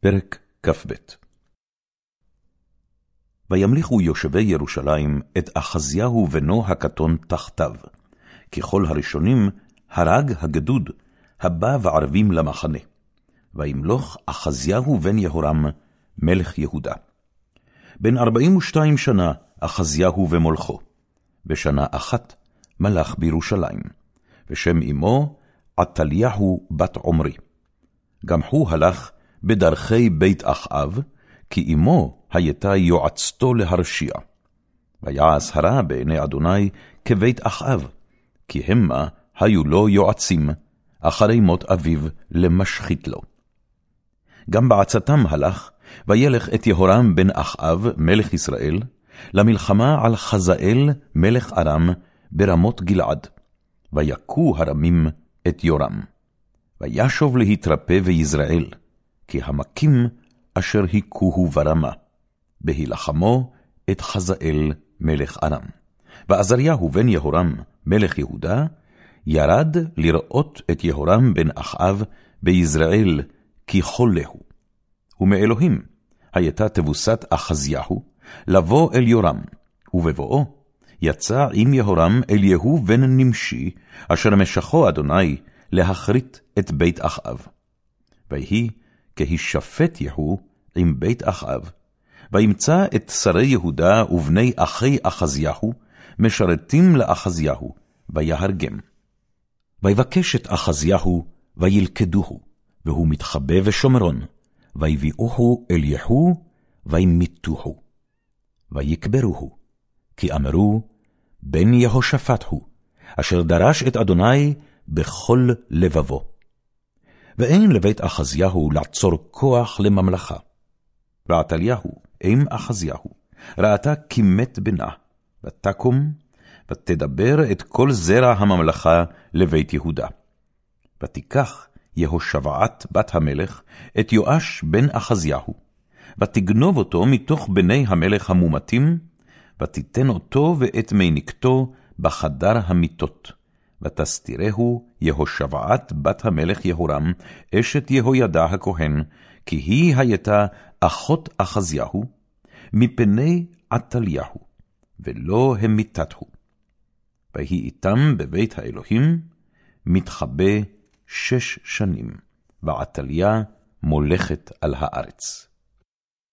פרק כ"ב וימליכו יושבי ירושלים את אחזיהו בנו הקטון תחתיו, ככל הראשונים הרג הגדוד, הבא וערבים למחנה. וימלוך אחזיהו בן יהורם, מלך יהודה. בן ארבעים ושתיים שנה אחזיהו במולכו, בשנה אחת מלך בירושלים, ושם אמו עתליהו בת עמרי. גם הוא הלך בדרכי בית אחאב, כי אמו הייתה יועצתו להרשיע. ויעש הרע בעיני אדוני כבית אחאב, כי המה היו לו יועצים, אחרי מות אביו למשחית לו. גם בעצתם הלך, וילך את יהורם בן אחאב, מלך ישראל, למלחמה על חזאל, מלך ארם, ברמות גלעד, ויכו הרמים את יורם. וישוב להתרפא ויזרעאל, כי המכים אשר היכוהו ברמה, בהילחמו את חזאל מלך ארם. ועזריהו בן יהורם מלך יהודה, ירד לראות את יהורם בן אחאב ביזרעאל, כי חולהו. ומאלוהים הייתה תבוסת אחזיהו, לבוא אל יורם, ובבואו יצא עם יהורם אל יהוא בן נמשי, אשר משכו אדוני להכרית את בית אחאב. ויהי כהישפט יהוא עם בית אחאב, וימצא את שרי יהודה ובני אחי אחזיהו, משרתים לאחזיהו, ויהרגם. ויבקש את אחזיהו, וילכדוהו, והוא מתחבא בשומרון, ויביאוהו אל יהוא, וימיתוהו. ויקברוהו, כי אמרו, בן יהושפט הוא, אשר דרש את אדוני בכל לבבו. ואין לבית אחזיהו לעצור כוח לממלכה. ועתליהו, אם אחזיהו, ראתה כי מת בנה, ותקום, ותדבר את כל זרע הממלכה לבית יהודה. ותיקח יהושבעת בת המלך את יואש בן אחזיהו, ותגנוב אותו מתוך בני המלך המומתים, ותיתן אותו ואת מיניקתו בחדר המיטות. ותסתירהו יהושבעת בת המלך יהורם, אשת יהוידע הכהן, כי היא הייתה אחות אחזיהו, מפני עתליהו, ולא המיתתהו. ויהי איתם בבית האלוהים, מתחבא שש שנים, ועתליה מולכת על הארץ.